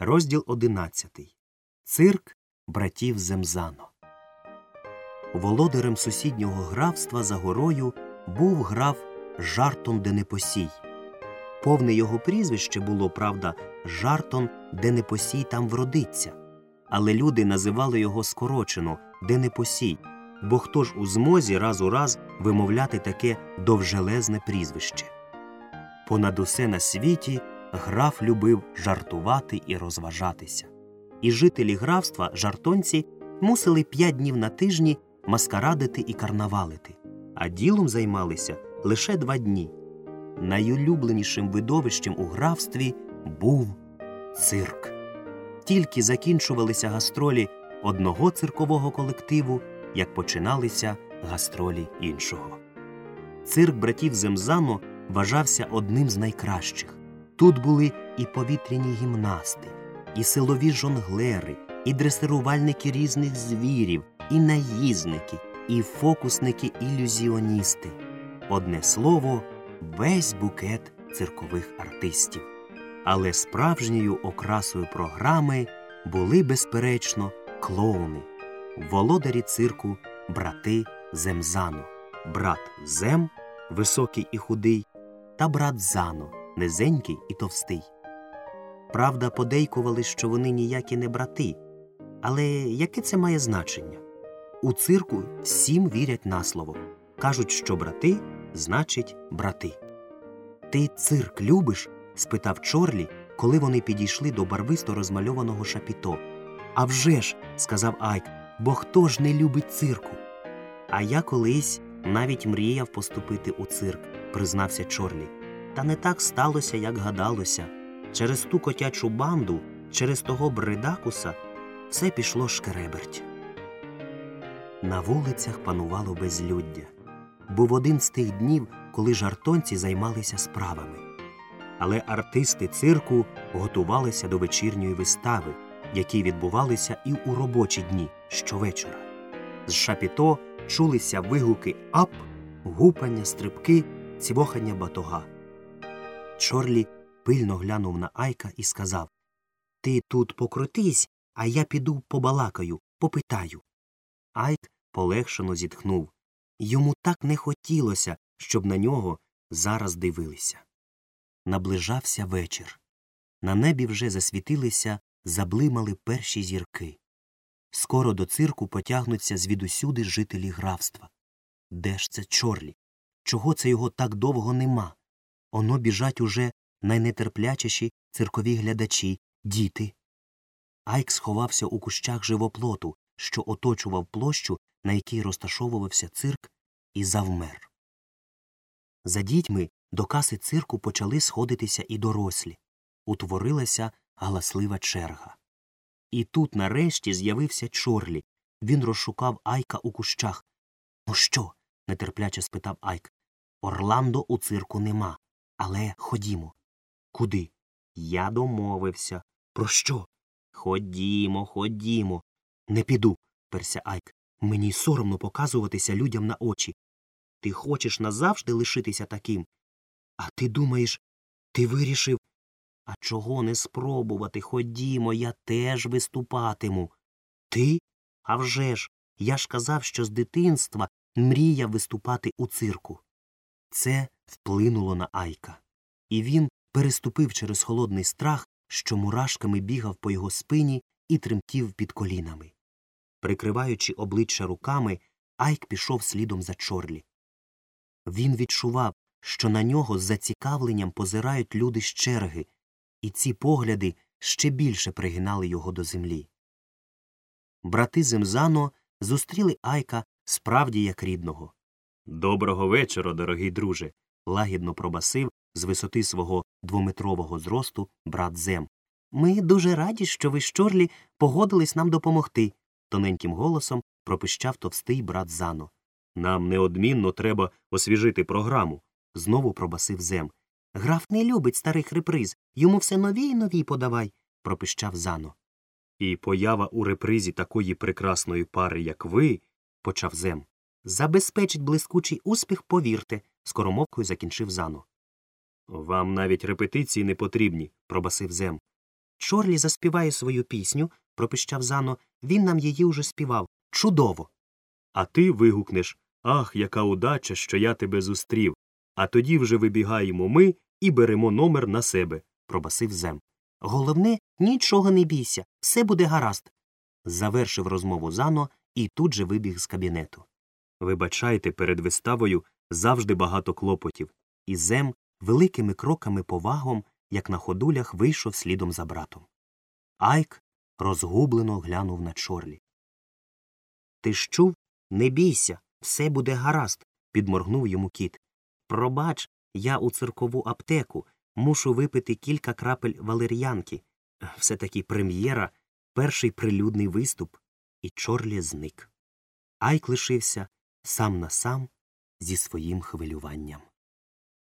Розділ одинадцятий. Цирк братів Земзано. Володарем сусіднього графства за горою був граф Жартон Денепосій. Повне його прізвище було, правда, Жартон Денепосій там вродиться. Але люди називали його скорочено Денепосій, бо хто ж у змозі раз у раз вимовляти таке довжелезне прізвище. Понад усе на світі граф любив жартувати і розважатися. І жителі графства, жартонці, мусили п'ять днів на тижні маскарадити і карнавалити, а ділом займалися лише два дні. Найулюбленішим видовищем у графстві був цирк. Тільки закінчувалися гастролі одного циркового колективу, як починалися гастролі іншого. Цирк братів Земзано вважався одним з найкращих. Тут були і повітряні гімнасти, і силові жонглери, і дресирувальники різних звірів, і наїзники, і фокусники ілюзіоністи. Одне слово, весь букет циркових артистів. Але справжньою окрасою програми були, безперечно, клоуни, володарі цирку, брати Земзано, брат Зем, високий і худий, та брат Зано, низенький і товстий. Правда, подейкували, що вони ніякі не брати. Але яке це має значення? У цирку всім вірять на слово. Кажуть, що брати значить брати. Ти цирк любиш? спитав Чорлі, коли вони підійшли до барвисто розмальованого шапіто. «А вже ж», – сказав Айк, бо хто ж не любить цирку? А я колись навіть мріяв поступити у цирк, признався Чорлі. Та не так сталося, як гадалося. Через ту котячу банду, через того бридакуса, все пішло шкереберть. На вулицях панувало безлюддя. Був один з тих днів, коли жартонці займалися справами. Але артисти цирку готувалися до вечірньої вистави, які відбувалися і у робочі дні щовечора. З шапіто чулися вигуки ап, гупання, стрибки, цівохання батога. Чорлі пильно глянув на Айка і сказав Ти тут покрутись, а я піду побалакаю, попитаю. Айк полегшено зітхнув. Йому так не хотілося, щоб на нього зараз дивилися. Наближався вечір. На небі вже засвітилися, заблимали перші зірки. Скоро до цирку потягнуться звідусюди жителі графства. Де ж це Чорлі? Чого це його так довго нема? Оно біжать уже найнетерплячіші циркові глядачі, діти. Айк сховався у кущах живоплоту, що оточував площу, на якій розташовувався цирк, і завмер. За дітьми до каси цирку почали сходитися і дорослі. Утворилася галаслива черга. І тут нарешті з'явився Чорлі. Він розшукав Айка у кущах. Ну що? нетерпляче спитав Айк. Орландо у цирку нема. Але ходімо. Куди? Я домовився. Про що? Ходімо, ходімо. Не піду, перся Айк. Мені соромно показуватися людям на очі. Ти хочеш назавжди лишитися таким? А ти думаєш, ти вирішив? А чого не спробувати? Ходімо, я теж виступатиму. Ти? А вже ж, я ж казав, що з дитинства мріяв виступати у цирку. Це вплинуло на Айка, і він переступив через холодний страх, що мурашками бігав по його спині і тремтів під колінами. Прикриваючи обличчя руками, Айк пішов слідом за Чорлі. Він відчував, що на нього з зацікавленням позирають люди з черги, і ці погляди ще більше пригинали його до землі. Брати Земзано зустріли Айка справді як рідного. Доброго вечора, дорогий друже. Лагідно пробасив з висоти свого двометрового зросту брат Зем. Ми дуже раді, що ви з Чорлі погодились нам допомогти, тоненьким голосом пропищав товстий брат Зано. Нам неодмінно треба освіжити програму, знову пробасив Зем. Граф не любить старих реприз, йому все нові й нові подавай, пропищав Зано. І поява у репризі такої прекрасної пари, як ви, почав Зем. Забезпечить блискучий успіх, повірте, скоромовкою закінчив Зано. Вам навіть репетиції не потрібні, пробасив Зем. Чорлі заспіває свою пісню, пропищав Зано, він нам її уже співав. Чудово. А ти вигукнеш Ах, яка удача, що я тебе зустрів. А тоді вже вибігаємо ми і беремо номер на себе. пробасив Зем. Головне, нічого не бійся, все буде гаразд. Завершив розмову Зано і тут же вибіг з кабінету. Вибачайте, перед виставою завжди багато клопотів. І Зем великими кроками повагом, як на ходулях, вийшов слідом за братом. Айк розгублено глянув на Чорлі. Ти ж чув? Не бійся, все буде гаразд, підморгнув йому кіт. Пробач, я у циркову аптеку, мушу випити кілька крапель валер'янки. Все таки прем'єра, перший прилюдний виступ, і Чорлі зник. Айк лишився сам на сам зі своїм хвилюванням.